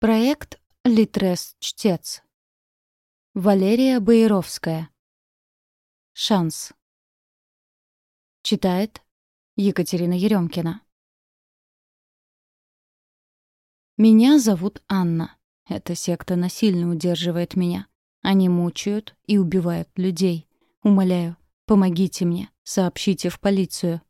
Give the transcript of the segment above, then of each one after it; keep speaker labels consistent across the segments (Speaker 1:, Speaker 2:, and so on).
Speaker 1: Проект «Литрес-чтец». Валерия Бояровская. Шанс. Читает Екатерина Еремкина. Меня зовут Анна. Эта секта насильно удерживает меня. Они мучают и убивают людей. Умоляю, помогите мне, сообщите в полицию.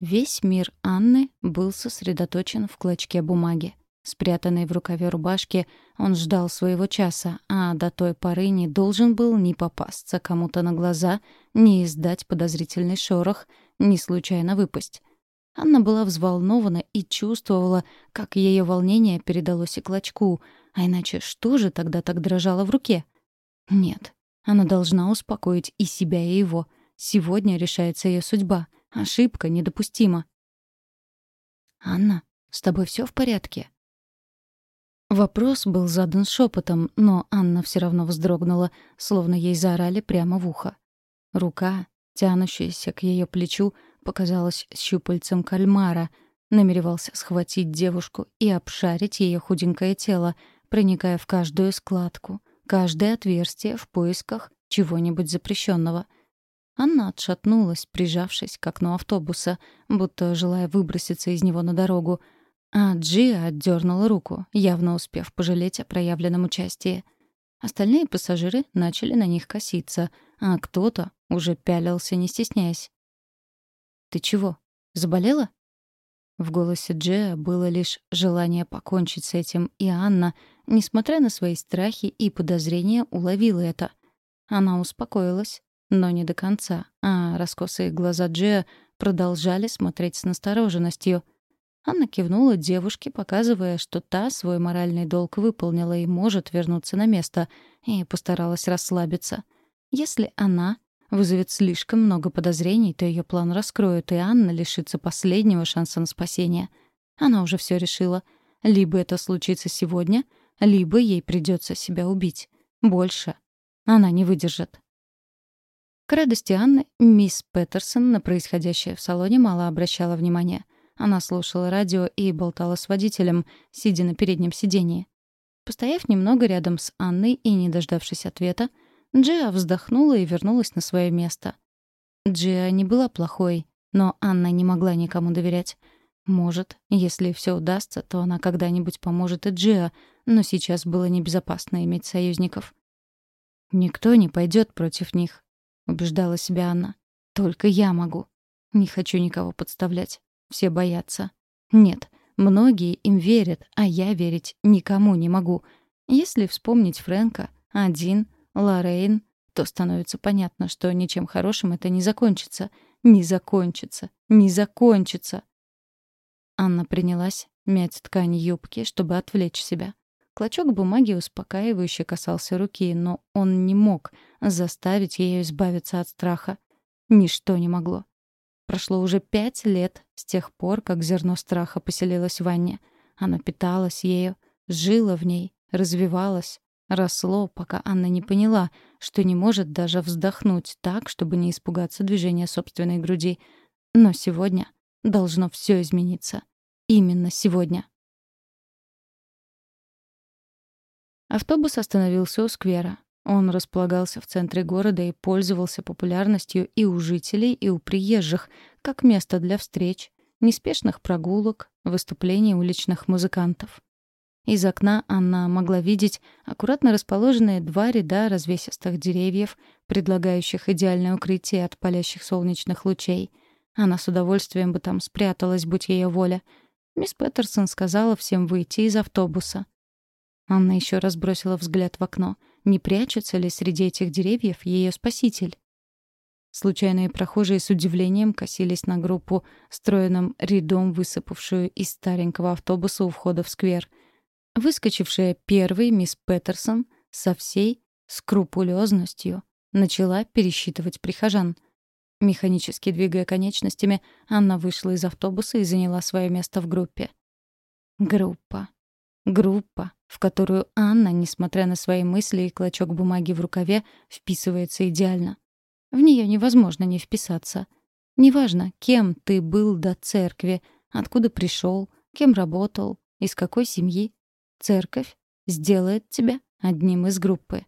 Speaker 1: Весь мир Анны был сосредоточен в клочке бумаги. Спрятанный в рукаве рубашки, он ждал своего часа, а до той поры не должен был ни попасться кому-то на глаза, ни издать подозрительный шорох, ни случайно выпасть. Анна была взволнована и чувствовала, как ее волнение передалось и клочку, а иначе что же тогда так дрожало в руке? Нет, она должна успокоить и себя, и его. Сегодня решается ее судьба. Ошибка недопустима. «Анна, с тобой все в порядке?» Вопрос был задан шепотом, но Анна все равно вздрогнула, словно ей заорали прямо в ухо. Рука, тянущаяся к ее плечу, показалась щупальцем кальмара, намеревался схватить девушку и обшарить ее худенькое тело, проникая в каждую складку, каждое отверстие в поисках чего-нибудь запрещенного. Анна отшатнулась, прижавшись к окну автобуса, будто желая выброситься из него на дорогу — а Джия отдернула руку, явно успев пожалеть о проявленном участии. Остальные пассажиры начали на них коситься, а кто-то уже пялился, не стесняясь. «Ты чего, заболела?» В голосе Джия было лишь желание покончить с этим, и Анна, несмотря на свои страхи и подозрения, уловила это. Она успокоилась, но не до конца, а раскосые глаза Джия продолжали смотреть с настороженностью — Анна кивнула девушке, показывая, что та свой моральный долг выполнила и может вернуться на место, и постаралась расслабиться. Если она вызовет слишком много подозрений, то ее план раскроют, и Анна лишится последнего шанса на спасение. Она уже все решила. Либо это случится сегодня, либо ей придется себя убить. Больше она не выдержит. К радости Анны, мисс Петерсон на происходящее в салоне мало обращала внимания. Она слушала радио и болтала с водителем, сидя на переднем сиденье. Постояв немного рядом с Анной и не дождавшись ответа, Джиа вздохнула и вернулась на свое место. Джиа не была плохой, но Анна не могла никому доверять. Может, если все удастся, то она когда-нибудь поможет и Джиа, но сейчас было небезопасно иметь союзников. «Никто не пойдет против них», — убеждала себя Анна. «Только я могу. Не хочу никого подставлять. Все боятся. Нет, многие им верят, а я верить никому не могу. Если вспомнить Фрэнка, один, Лоррейн, то становится понятно, что ничем хорошим это не закончится. Не закончится. Не закончится. Анна принялась мять ткань юбки, чтобы отвлечь себя. Клочок бумаги успокаивающе касался руки, но он не мог заставить ее избавиться от страха. Ничто не могло. Прошло уже пять лет с тех пор, как зерно страха поселилось в Анне. Оно питалось ею, жило в ней, развивалось, росло, пока Анна не поняла, что не может даже вздохнуть так, чтобы не испугаться движения собственной груди. Но сегодня должно все измениться. Именно сегодня. Автобус остановился у сквера. Он располагался в центре города и пользовался популярностью и у жителей, и у приезжих, как место для встреч, неспешных прогулок, выступлений уличных музыкантов. Из окна Анна могла видеть аккуратно расположенные два ряда развесистых деревьев, предлагающих идеальное укрытие от палящих солнечных лучей. Она с удовольствием бы там спряталась, будь ее воля. Мисс Петерсон сказала всем выйти из автобуса. Анна еще раз бросила взгляд в окно — не прячется ли среди этих деревьев ее спаситель. Случайные прохожие с удивлением косились на группу, стройным рядом высыпавшую из старенького автобуса у входа в сквер. Выскочившая первой мисс Петерсон со всей скрупулезностью начала пересчитывать прихожан. Механически двигая конечностями, Анна вышла из автобуса и заняла свое место в группе. Группа. Группа, в которую Анна, несмотря на свои мысли и клочок бумаги в рукаве, вписывается идеально. В нее невозможно не вписаться. Неважно, кем ты был до церкви, откуда пришел, кем работал, из какой семьи. Церковь сделает тебя одним из группы.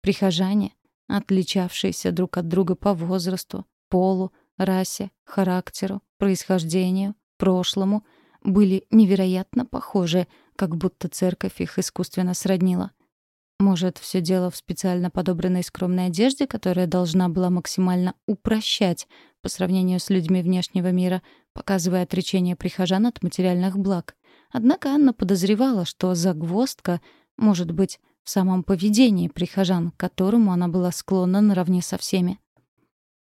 Speaker 1: Прихожане, отличавшиеся друг от друга по возрасту, полу, расе, характеру, происхождению, прошлому, были невероятно похожи, как будто церковь их искусственно сроднила. Может, все дело в специально подобранной скромной одежде, которая должна была максимально упрощать по сравнению с людьми внешнего мира, показывая отречение прихожан от материальных благ. Однако Анна подозревала, что загвоздка может быть в самом поведении прихожан, к которому она была склонна наравне со всеми.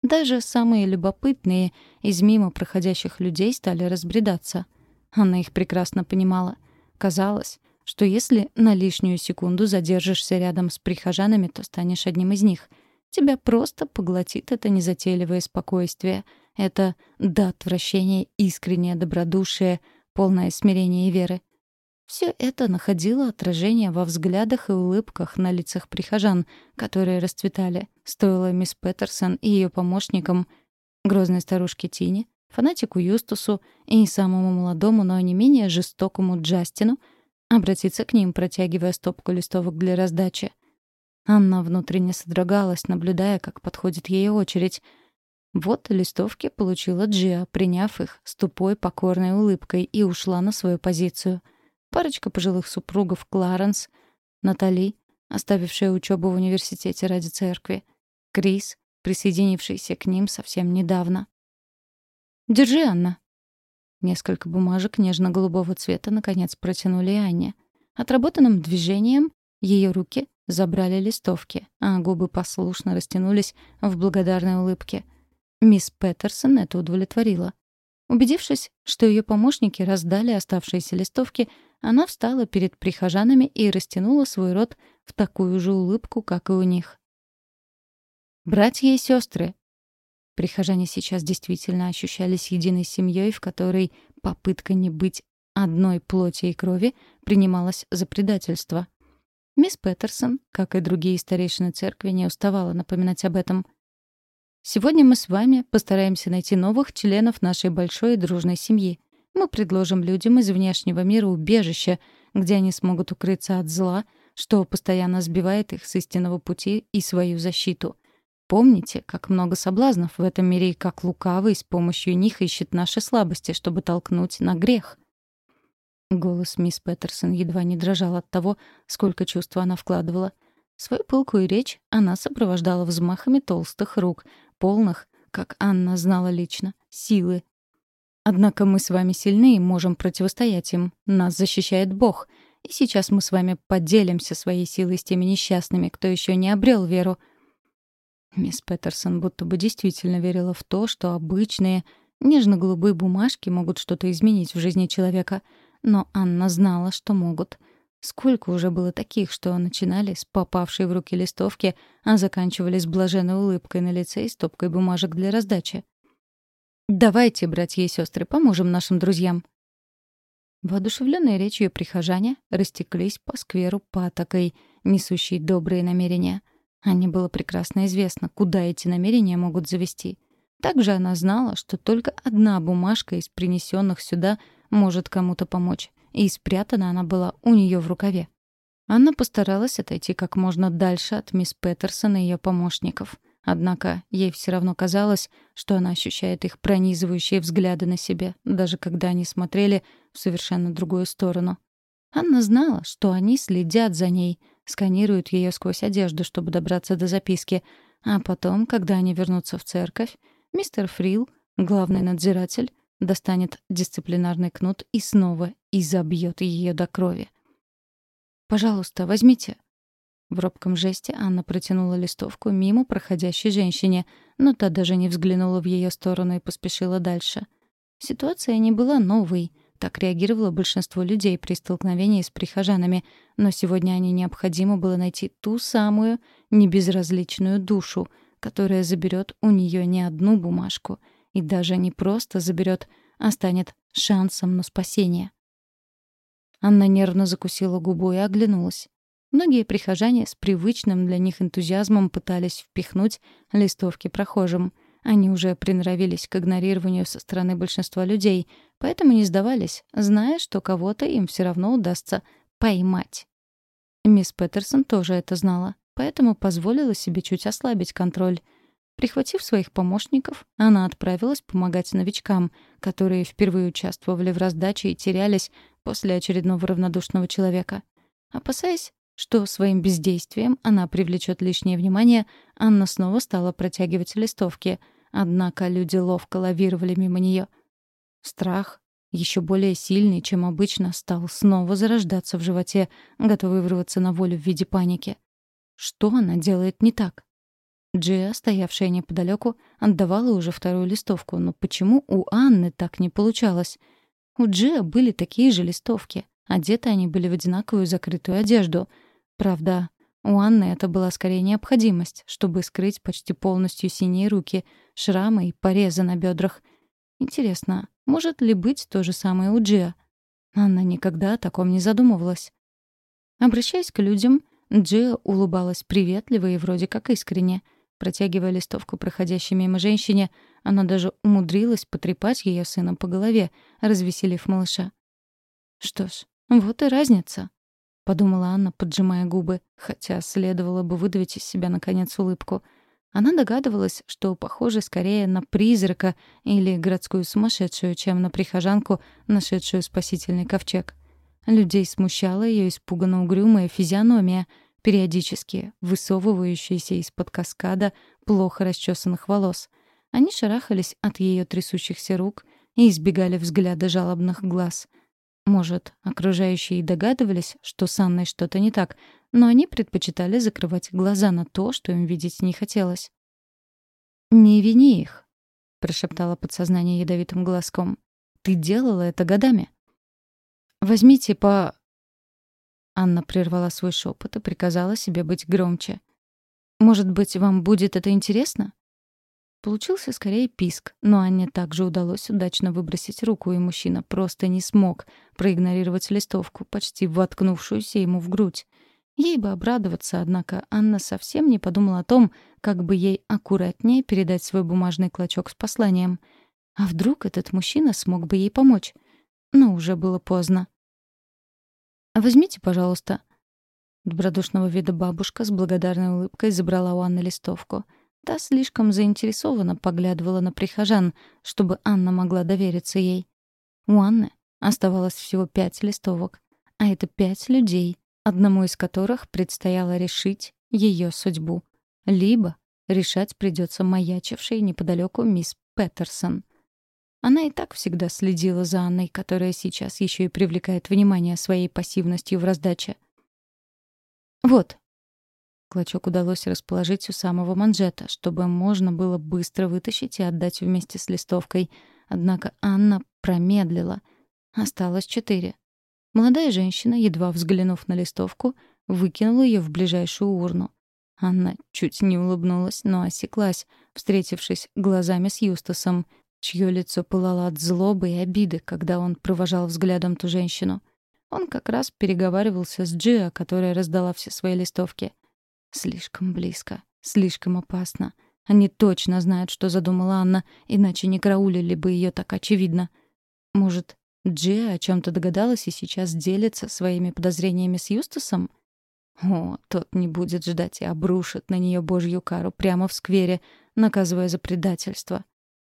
Speaker 1: Даже самые любопытные из мимо проходящих людей стали разбредаться. Она их прекрасно понимала. Казалось, что если на лишнюю секунду задержишься рядом с прихожанами, то станешь одним из них. Тебя просто поглотит это незатейливое спокойствие, это до отвращения искреннее добродушие, полное смирение и веры. Все это находило отражение во взглядах и улыбках на лицах прихожан, которые расцветали. Стоило мисс Петерсон и ее помощникам, грозной старушке Тине, фанатику Юстусу и самому молодому, но не менее жестокому Джастину — обратиться к ним, протягивая стопку листовок для раздачи. Анна внутренне содрогалась, наблюдая, как подходит ей очередь. Вот листовки получила Джиа, приняв их с тупой покорной улыбкой, и ушла на свою позицию. Парочка пожилых супругов Кларенс, Натали, оставившая учебу в университете ради церкви, Крис, присоединившийся к ним совсем недавно. «Держи, Анна», Несколько бумажек нежно-голубого цвета наконец протянули Анне. Отработанным движением ее руки забрали листовки, а губы послушно растянулись в благодарной улыбке. Мисс Петерсон это удовлетворила. Убедившись, что ее помощники раздали оставшиеся листовки, она встала перед прихожанами и растянула свой рот в такую же улыбку, как и у них. «Братья и сестры, Прихожане сейчас действительно ощущались единой семьей, в которой попытка не быть одной плоти и крови принималась за предательство. Мисс Петерсон, как и другие старейшины церкви, не уставала напоминать об этом. «Сегодня мы с вами постараемся найти новых членов нашей большой и дружной семьи. Мы предложим людям из внешнего мира убежище, где они смогут укрыться от зла, что постоянно сбивает их с истинного пути и свою защиту. Помните, как много соблазнов в этом мире и как лукавый с помощью них ищет наши слабости, чтобы толкнуть на грех. Голос мисс Петерсон едва не дрожал от того, сколько чувства она вкладывала. Свою пылкую речь она сопровождала взмахами толстых рук, полных, как Анна знала лично, силы. Однако мы с вами сильны и можем противостоять им. Нас защищает Бог. И сейчас мы с вами поделимся своей силой с теми несчастными, кто еще не обрел веру — Мисс Петерсон будто бы действительно верила в то, что обычные, нежно-голубые бумажки могут что-то изменить в жизни человека. Но Анна знала, что могут. Сколько уже было таких, что начинали с попавшей в руки листовки, а заканчивали с блаженной улыбкой на лице и стопкой бумажек для раздачи. «Давайте, братья и сестры, поможем нашим друзьям». Воодушевленные речью прихожане растеклись по скверу патокой, несущей добрые намерения — Анне было прекрасно известно, куда эти намерения могут завести. Также она знала, что только одна бумажка из принесенных сюда может кому-то помочь, и спрятана она была у нее в рукаве. Анна постаралась отойти как можно дальше от мисс Петерсон и ее помощников. Однако ей все равно казалось, что она ощущает их пронизывающие взгляды на себе, даже когда они смотрели в совершенно другую сторону. Анна знала, что они следят за ней — сканируют ее сквозь одежду, чтобы добраться до записки. А потом, когда они вернутся в церковь, мистер Фрил, главный надзиратель, достанет дисциплинарный кнут и снова изобьет ее до крови. «Пожалуйста, возьмите». В робком жесте Анна протянула листовку мимо проходящей женщине, но та даже не взглянула в ее сторону и поспешила дальше. Ситуация не была новой — так реагировало большинство людей при столкновении с прихожанами, но сегодня они необходимо было найти ту самую небезразличную душу, которая заберет у нее не одну бумажку и даже не просто заберет, а станет шансом на спасение. Анна нервно закусила губу и оглянулась. Многие прихожане с привычным для них энтузиазмом пытались впихнуть листовки прохожим. Они уже приноровились к игнорированию со стороны большинства людей, поэтому не сдавались, зная, что кого-то им все равно удастся поймать. Мисс Петерсон тоже это знала, поэтому позволила себе чуть ослабить контроль. Прихватив своих помощников, она отправилась помогать новичкам, которые впервые участвовали в раздаче и терялись после очередного равнодушного человека. Опасаясь, что своим бездействием она привлечет лишнее внимание, Анна снова стала протягивать листовки, однако люди ловко лавировали мимо нее. Страх, еще более сильный, чем обычно, стал снова зарождаться в животе, готовый вырваться на волю в виде паники. Что она делает не так? Джия, стоявшая неподалеку, отдавала уже вторую листовку, но почему у Анны так не получалось? У Джия были такие же листовки. Одеты они были в одинаковую закрытую одежду. Правда, у Анны это была скорее необходимость, чтобы скрыть почти полностью синие руки, шрамы и порезы на бедрах. Интересно, может ли быть то же самое у Джия? Анна никогда о таком не задумывалась. Обращаясь к людям, Джия улыбалась приветливо и вроде как искренне — Протягивая листовку проходящей мимо женщине, она даже умудрилась потрепать ее сына по голове, развеселив малыша. «Что ж, вот и разница», — подумала Анна, поджимая губы, хотя следовало бы выдавить из себя, наконец, улыбку. Она догадывалась, что похоже скорее на призрака или городскую сумасшедшую, чем на прихожанку, нашедшую спасительный ковчег. Людей смущала ее испуганно угрюмая физиономия — периодически высовывающиеся из-под каскада плохо расчесанных волос. Они шарахались от ее трясущихся рук и избегали взгляда жалобных глаз. Может, окружающие догадывались, что с Анной что-то не так, но они предпочитали закрывать глаза на то, что им видеть не хотелось. «Не вини их», — прошептала подсознание ядовитым глазком. «Ты делала это годами». «Возьмите по...» Анна прервала свой шепот и приказала себе быть громче. «Может быть, вам будет это интересно?» Получился скорее писк, но Анне также удалось удачно выбросить руку, и мужчина просто не смог проигнорировать листовку, почти воткнувшуюся ему в грудь. Ей бы обрадоваться, однако Анна совсем не подумала о том, как бы ей аккуратнее передать свой бумажный клочок с посланием. А вдруг этот мужчина смог бы ей помочь? Но уже было поздно. «Возьмите, пожалуйста». Добродушного вида бабушка с благодарной улыбкой забрала у Анны листовку. Та слишком заинтересованно поглядывала на прихожан, чтобы Анна могла довериться ей. У Анны оставалось всего пять листовок, а это пять людей, одному из которых предстояло решить ее судьбу. Либо решать придется маячившей неподалеку мисс Петерсон — она и так всегда следила за Анной, которая сейчас еще и привлекает внимание своей пассивностью в раздаче. «Вот». Клочок удалось расположить у самого манжета, чтобы можно было быстро вытащить и отдать вместе с листовкой. Однако Анна промедлила. Осталось четыре. Молодая женщина, едва взглянув на листовку, выкинула ее в ближайшую урну. Анна чуть не улыбнулась, но осеклась, встретившись глазами с Юстасом, чье лицо пылало от злобы и обиды, когда он провожал взглядом ту женщину. Он как раз переговаривался с Джиа, которая раздала все свои листовки. Слишком близко, слишком опасно. Они точно знают, что задумала Анна, иначе не караулили бы ее так очевидно. Может, Джиа о чем-то догадалась и сейчас делится своими подозрениями с Юстасом? О, тот не будет ждать и обрушит на нее божью кару прямо в сквере, наказывая за предательство.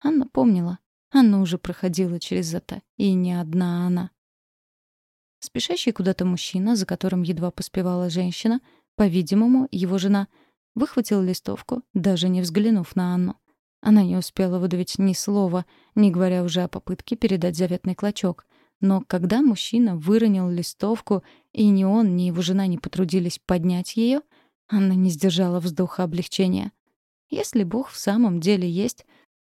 Speaker 1: Анна помнила. Анна уже проходила через это, и не одна она. Спешащий куда-то мужчина, за которым едва поспевала женщина, по-видимому, его жена, выхватил листовку, даже не взглянув на Анну. Она не успела выдавить ни слова, не говоря уже о попытке передать заветный клочок. Но когда мужчина выронил листовку, и ни он, ни его жена не потрудились поднять ее, Анна не сдержала вздоха облегчения. Если Бог в самом деле есть,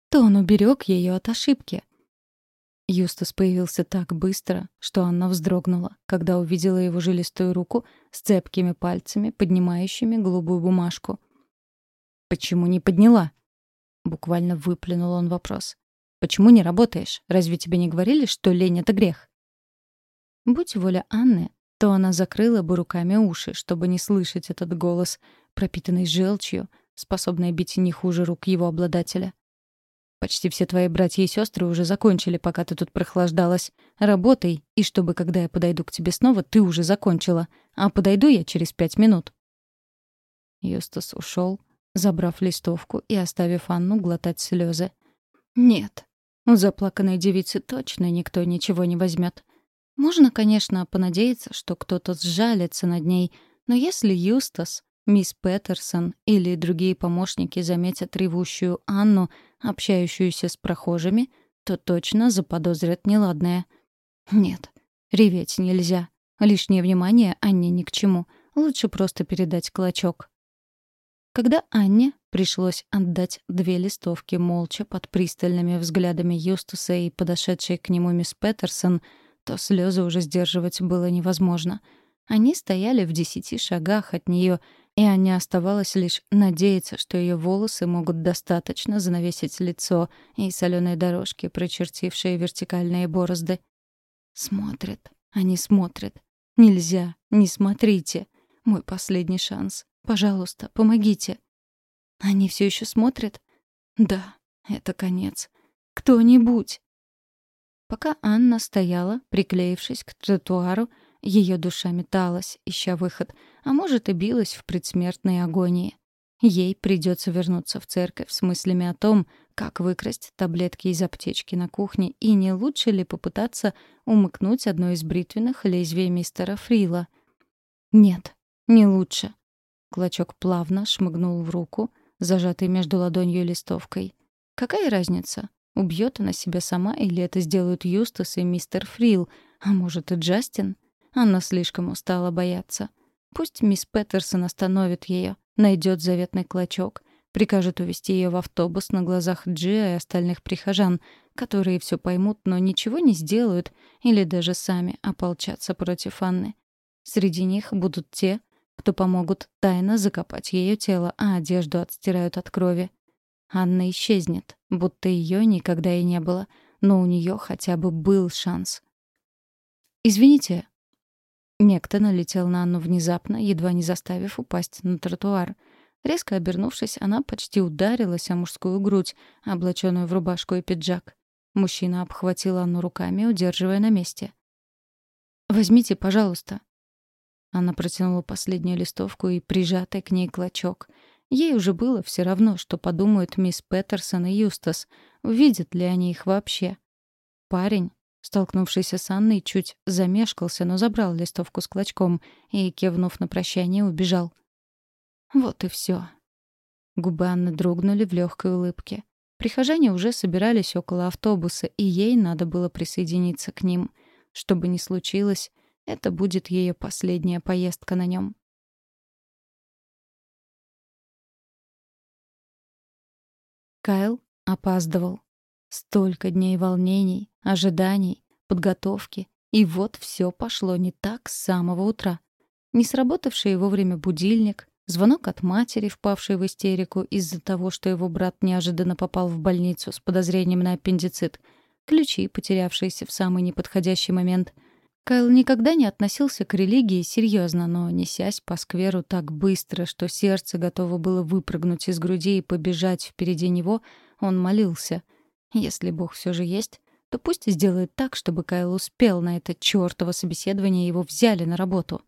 Speaker 1: то он уберег ее от ошибки. Юстас появился так быстро, что Анна вздрогнула, когда увидела его жилистую руку с цепкими пальцами, поднимающими голубую бумажку. «Почему не подняла?» Буквально выплюнул он вопрос. «Почему не работаешь? Разве тебе не говорили, что лень — это грех?» Будь воля Анны, то она закрыла бы руками уши, чтобы не слышать этот голос, пропитанный желчью, способный бить не хуже рук его обладателя. Почти все твои братья и сестры уже закончили, пока ты тут прохлаждалась. Работай, и чтобы, когда я подойду к тебе снова, ты уже закончила. А подойду я через пять минут». Юстас ушел, забрав листовку и оставив Анну глотать слезы. «Нет, у заплаканной девицы точно никто ничего не возьмет. Можно, конечно, понадеяться, что кто-то сжалится над ней, но если Юстас мисс Петерсон или другие помощники заметят ревущую Анну, общающуюся с прохожими, то точно заподозрят неладное. Нет, реветь нельзя. Лишнее внимание Анне ни к чему. Лучше просто передать клочок. Когда Анне пришлось отдать две листовки молча под пристальными взглядами Юстуса и подошедшей к нему мисс Петерсон, то слезы уже сдерживать было невозможно. Они стояли в десяти шагах от нее и Анне оставалось лишь надеяться, что ее волосы могут достаточно занавесить лицо и соленые дорожки, прочертившие вертикальные борозды. Смотрят, они смотрят. Нельзя, не смотрите. Мой последний шанс. Пожалуйста, помогите. Они все еще смотрят? Да, это конец. Кто-нибудь. Пока Анна стояла, приклеившись к тротуару, ее душа металась, ища выход, а может и билась в предсмертной агонии. Ей придется вернуться в церковь с мыслями о том, как выкрасть таблетки из аптечки на кухне, и не лучше ли попытаться умыкнуть одно из бритвенных лезвий мистера Фрила. Нет, не лучше. Клочок плавно шмыгнул в руку, зажатый между ладонью и листовкой. Какая разница? Убьет она себя сама или это сделают Юстас и мистер Фрил, а может и Джастин? Она слишком устала бояться. Пусть мисс Петерсон остановит ее, найдет заветный клочок, прикажет увести ее в автобус на глазах Джиа и остальных прихожан, которые все поймут, но ничего не сделают или даже сами ополчатся против Анны. Среди них будут те, кто помогут тайно закопать ее тело, а одежду отстирают от крови. Анна исчезнет, будто ее никогда и не было, но у нее хотя бы был шанс. «Извините», Некто налетел на Анну внезапно, едва не заставив упасть на тротуар. Резко обернувшись, она почти ударилась о мужскую грудь, облаченную в рубашку и пиджак. Мужчина обхватил Анну руками, удерживая на месте. «Возьмите, пожалуйста». Она протянула последнюю листовку и прижатый к ней клочок. Ей уже было все равно, что подумают мисс Петерсон и Юстас, увидят ли они их вообще. Парень, Столкнувшийся с Анной, чуть замешкался, но забрал листовку с клочком и, кивнув на прощание, убежал. Вот и все. Губы Анны дрогнули в легкой улыбке. Прихожане уже собирались около автобуса, и ей надо было присоединиться к ним. Что бы ни случилось, это будет ее последняя поездка на нем. Кайл опаздывал. Столько дней волнений, ожиданий, подготовки. И вот все пошло не так с самого утра. Не сработавший вовремя будильник, звонок от матери, впавшей в истерику из-за того, что его брат неожиданно попал в больницу с подозрением на аппендицит, ключи, потерявшиеся в самый неподходящий момент. Кайл никогда не относился к религии серьезно, но, несясь по скверу так быстро, что сердце готово было выпрыгнуть из груди и побежать впереди него, он молился — если Бог все же есть, то пусть сделает так, чтобы Кайл успел на это чёртово собеседование и его взяли на работу.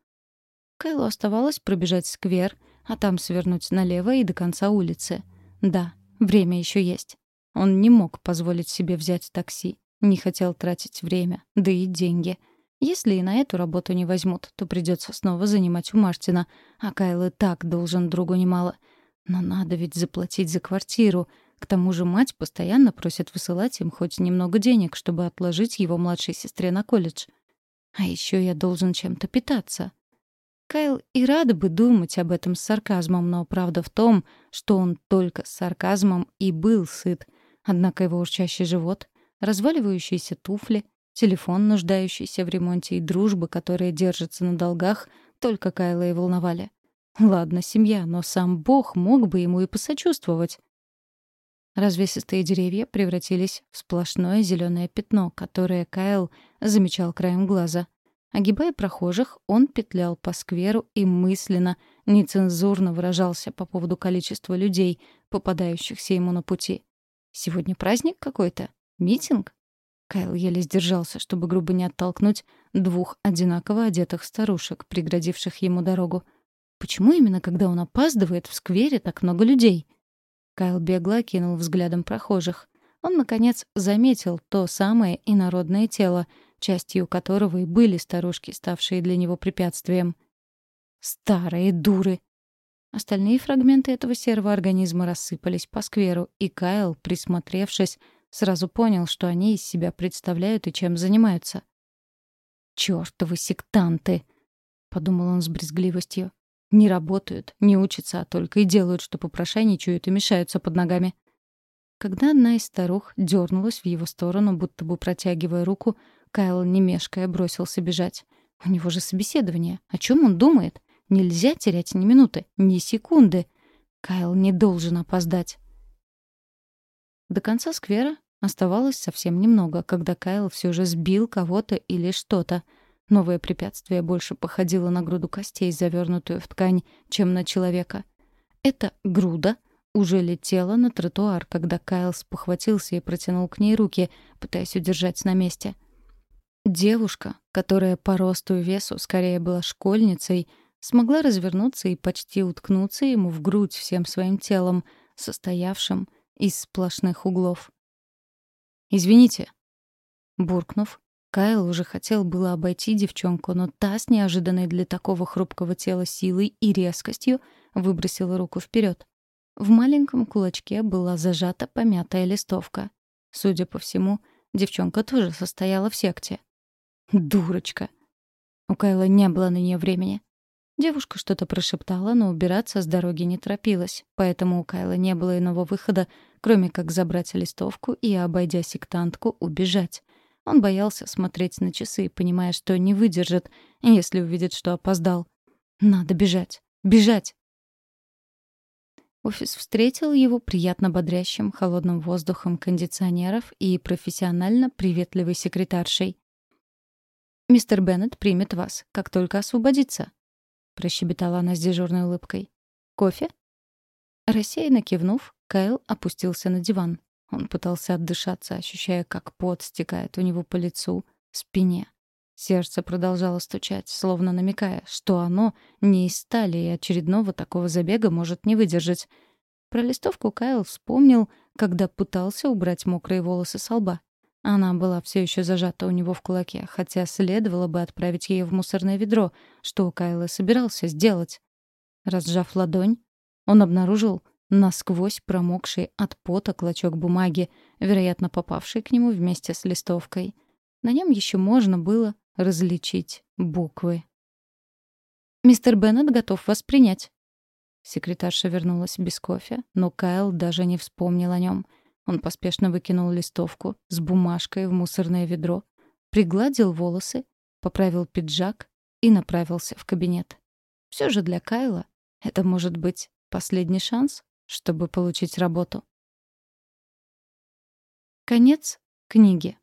Speaker 1: Кайлу оставалось пробежать сквер, а там свернуть налево и до конца улицы. Да, время еще есть. Он не мог позволить себе взять такси, не хотел тратить время, да и деньги. Если и на эту работу не возьмут, то придется снова занимать у Мартина, а Кайл и так должен другу немало. Но надо ведь заплатить за квартиру — к тому же мать постоянно просит высылать им хоть немного денег, чтобы отложить его младшей сестре на колледж. А еще я должен чем-то питаться. Кайл и рад бы думать об этом с сарказмом, но правда в том, что он только с сарказмом и был сыт. Однако его урчащий живот, разваливающиеся туфли, телефон, нуждающийся в ремонте и дружба, которая держится на долгах, только Кайла и волновали. Ладно, семья, но сам Бог мог бы ему и посочувствовать. Развесистые деревья превратились в сплошное зеленое пятно, которое Кайл замечал краем глаза. Огибая прохожих, он петлял по скверу и мысленно, нецензурно выражался по поводу количества людей, попадающихся ему на пути. Сегодня праздник какой-то? Митинг? Кайл еле сдержался, чтобы грубо не оттолкнуть двух одинаково одетых старушек, преградивших ему дорогу. Почему именно когда он опаздывает, в сквере так много людей? Кайл бегло окинул взглядом прохожих. Он, наконец, заметил то самое инородное тело, частью которого и были старушки, ставшие для него препятствием. «Старые дуры!» Остальные фрагменты этого серого организма рассыпались по скверу, и Кайл, присмотревшись, сразу понял, что они из себя представляют и чем занимаются. «Чёртовы сектанты!» — подумал он с брезгливостью. «Не работают, не учатся, а только и делают, что попрошайничают и мешаются под ногами». Когда одна из старух дернулась в его сторону, будто бы протягивая руку, Кайл, не мешкая, бросился бежать. У него же собеседование. О чем он думает? Нельзя терять ни минуты, ни секунды. Кайл не должен опоздать. До конца сквера оставалось совсем немного, когда Кайл все же сбил кого-то или что-то. Новое препятствие больше походило на груду костей, завернутую в ткань, чем на человека. Эта груда уже летела на тротуар, когда Кайл спохватился и протянул к ней руки, пытаясь удержать на месте. Девушка, которая по росту и весу скорее была школьницей, смогла развернуться и почти уткнуться ему в грудь всем своим телом, состоявшим из сплошных углов. «Извините». Буркнув, Кайл уже хотел было обойти девчонку, но та с неожиданной для такого хрупкого тела силой и резкостью выбросила руку вперед. В маленьком кулачке была зажата помятая листовка. Судя по всему, девчонка тоже состояла в секте. Дурочка. У Кайла не было на нее времени. Девушка что-то прошептала, но убираться с дороги не торопилась, поэтому у Кайла не было иного выхода, кроме как забрать листовку и, обойдя сектантку, убежать. Он боялся смотреть на часы, понимая, что не выдержит, если увидит, что опоздал. Надо бежать. Бежать! Офис встретил его приятно бодрящим холодным воздухом кондиционеров и профессионально приветливой секретаршей. «Мистер Беннет примет вас, как только освободится», прощебетала она с дежурной улыбкой. «Кофе?» Рассеянно кивнув, Кайл опустился на диван. Он пытался отдышаться, ощущая, как пот стекает у него по лицу, спине. Сердце продолжало стучать, словно намекая, что оно не из стали и очередного такого забега может не выдержать. Про листовку Кайл вспомнил, когда пытался убрать мокрые волосы со лба. Она была все еще зажата у него в кулаке, хотя следовало бы отправить ее в мусорное ведро, что Кайл и собирался сделать. Разжав ладонь, он обнаружил насквозь промокший от пота клочок бумаги, вероятно, попавший к нему вместе с листовкой. На нем еще можно было различить буквы. «Мистер Беннет готов вас принять». Секретарша вернулась без кофе, но Кайл даже не вспомнил о нем — он поспешно выкинул листовку с бумажкой в мусорное ведро, пригладил волосы, поправил пиджак и направился в кабинет. Все же для Кайла это может быть последний шанс, чтобы получить работу. Конец книги.